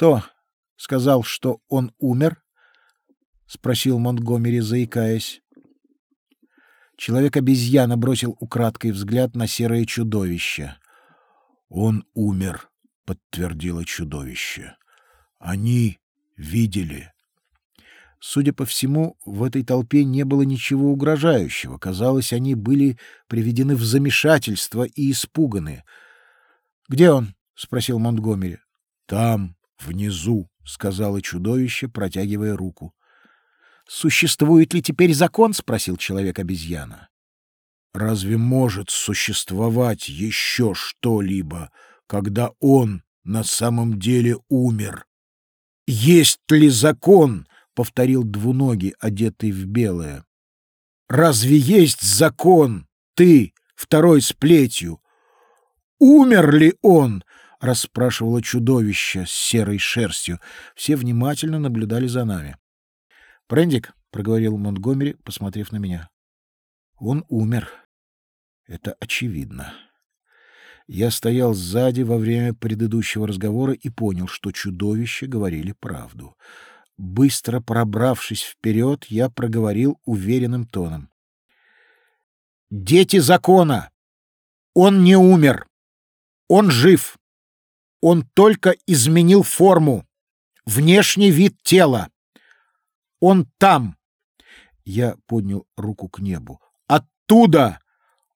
Кто сказал, что он умер? спросил Монтгомери, заикаясь. Человек-обезьяна бросил украдкой взгляд на серое чудовище. Он умер, подтвердило чудовище. Они видели. Судя по всему, в этой толпе не было ничего угрожающего. Казалось, они были приведены в замешательство и испуганы. «Где он?» — спросил Монтгомери. «Там, внизу», — сказала чудовище, протягивая руку. «Существует ли теперь закон?» — спросил человек-обезьяна. «Разве может существовать еще что-либо, когда он на самом деле умер?» «Есть ли закон?» — повторил двуногий, одетый в белое. «Разве есть закон, ты, второй с плетью? Умер ли он?» — расспрашивало чудовище с серой шерстью. Все внимательно наблюдали за нами. «Прендик», — проговорил Монтгомери, посмотрев на меня. «Он умер. Это очевидно». Я стоял сзади во время предыдущего разговора и понял, что чудовища говорили правду. Быстро пробравшись вперед, я проговорил уверенным тоном. «Дети закона! Он не умер! Он жив! Он только изменил форму, внешний вид тела! Он там!» Я поднял руку к небу. «Оттуда!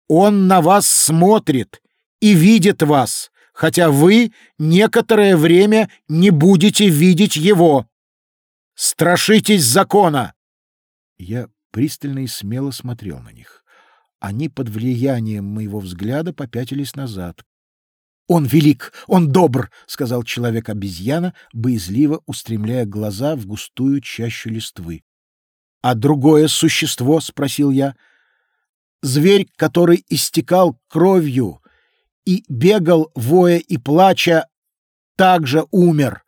Он на вас смотрит и видит вас, хотя вы некоторое время не будете видеть его!» Страшитесь закона!» Я пристально и смело смотрел на них. Они под влиянием моего взгляда попятились назад. «Он велик, он добр!» — сказал человек-обезьяна, боязливо устремляя глаза в густую чащу листвы. «А другое существо?» — спросил я. «Зверь, который истекал кровью и бегал, воя и плача, также умер.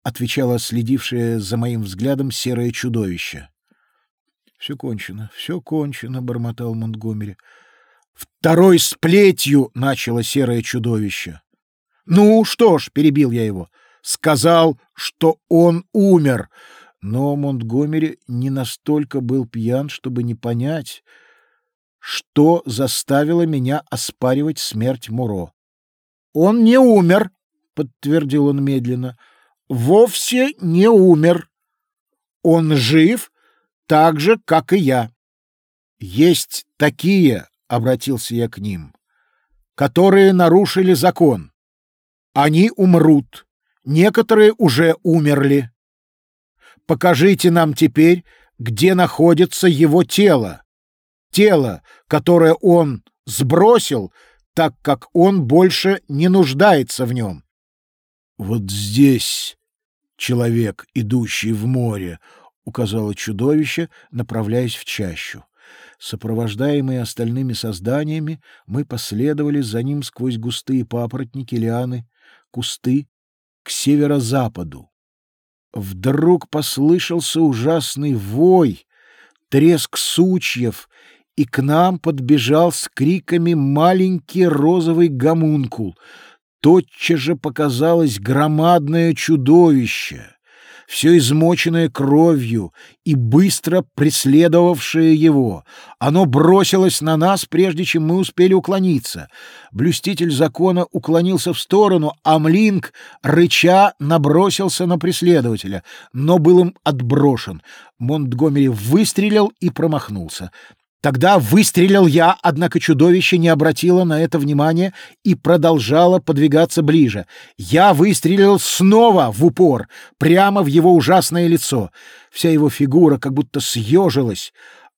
— отвечало следившее за моим взглядом серое чудовище. — Все кончено, все кончено, — бормотал Монтгомери. — Второй с плетью! — начало серое чудовище. — Ну что ж, — перебил я его, — сказал, что он умер. Но Монтгомери не настолько был пьян, чтобы не понять, что заставило меня оспаривать смерть Муро. — Он не умер, — подтвердил он медленно, — вовсе не умер. Он жив так же, как и я. Есть такие, — обратился я к ним, — которые нарушили закон. Они умрут, некоторые уже умерли. Покажите нам теперь, где находится его тело, тело, которое он сбросил, так как он больше не нуждается в нем. — Вот здесь, человек, идущий в море, — указало чудовище, направляясь в чащу. Сопровождаемые остальными созданиями, мы последовали за ним сквозь густые папоротники, лианы, кусты к северо-западу. Вдруг послышался ужасный вой, треск сучьев, и к нам подбежал с криками маленький розовый гомункул — тотчас же показалось громадное чудовище, все измоченное кровью и быстро преследовавшее его. Оно бросилось на нас, прежде чем мы успели уклониться. Блюститель закона уклонился в сторону, а Млинг, рыча, набросился на преследователя, но был им отброшен. Монтгомери выстрелил и промахнулся. Тогда выстрелил я, однако чудовище не обратило на это внимания и продолжало подвигаться ближе. Я выстрелил снова в упор, прямо в его ужасное лицо. Вся его фигура как будто съежилась.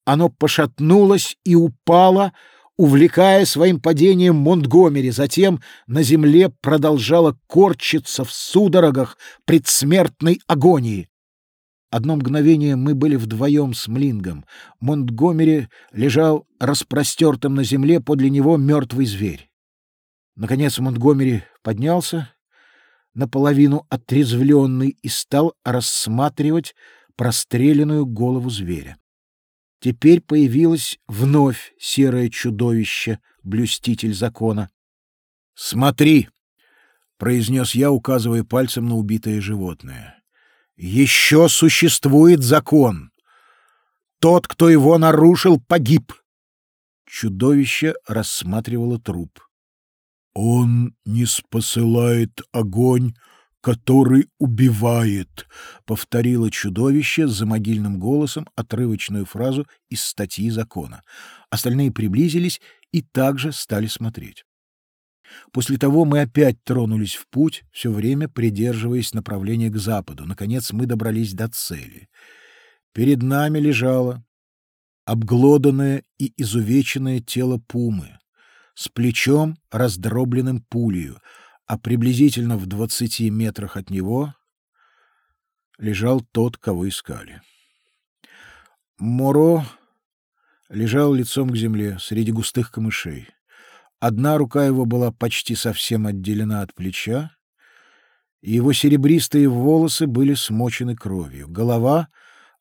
Оно пошатнулось и упало, увлекая своим падением Монтгомери. Затем на земле продолжало корчиться в судорогах предсмертной агонии. Одно мгновение мы были вдвоем с Млингом. Монтгомери лежал распростертым на земле, подле него мертвый зверь. Наконец Монтгомери поднялся, наполовину отрезвленный, и стал рассматривать простреленную голову зверя. Теперь появилось вновь серое чудовище, блюститель закона. — Смотри! произнес я, указывая пальцем на убитое животное. Еще существует закон. Тот, кто его нарушил, погиб. Чудовище рассматривало труп. Он не спосылает огонь, который убивает, повторило чудовище за могильным голосом отрывочную фразу из статьи закона. Остальные приблизились и также стали смотреть. После того мы опять тронулись в путь, все время придерживаясь направления к западу. Наконец мы добрались до цели. Перед нами лежало обглоданное и изувеченное тело пумы с плечом, раздробленным пулею, а приблизительно в двадцати метрах от него лежал тот, кого искали. Моро лежал лицом к земле среди густых камышей. Одна рука его была почти совсем отделена от плеча, и его серебристые волосы были смочены кровью. Голова,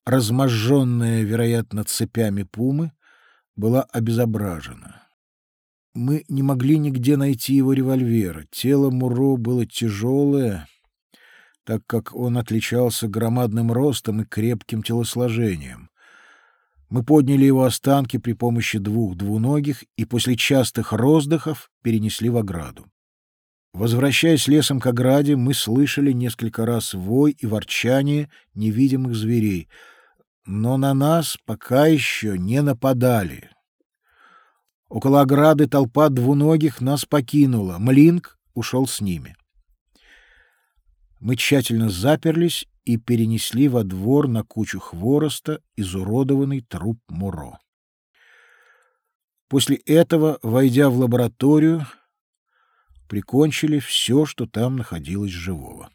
разможженная, вероятно, цепями пумы, была обезображена. Мы не могли нигде найти его револьвера. Тело Муро было тяжелое, так как он отличался громадным ростом и крепким телосложением. Мы подняли его останки при помощи двух двуногих и после частых роздыхов перенесли в ограду. Возвращаясь лесом к ограде, мы слышали несколько раз вой и ворчание невидимых зверей, но на нас пока еще не нападали. Около ограды толпа двуногих нас покинула, Млинк ушел с ними. Мы тщательно заперлись и перенесли во двор на кучу хвороста изуродованный труп Муро. После этого, войдя в лабораторию, прикончили все, что там находилось живого.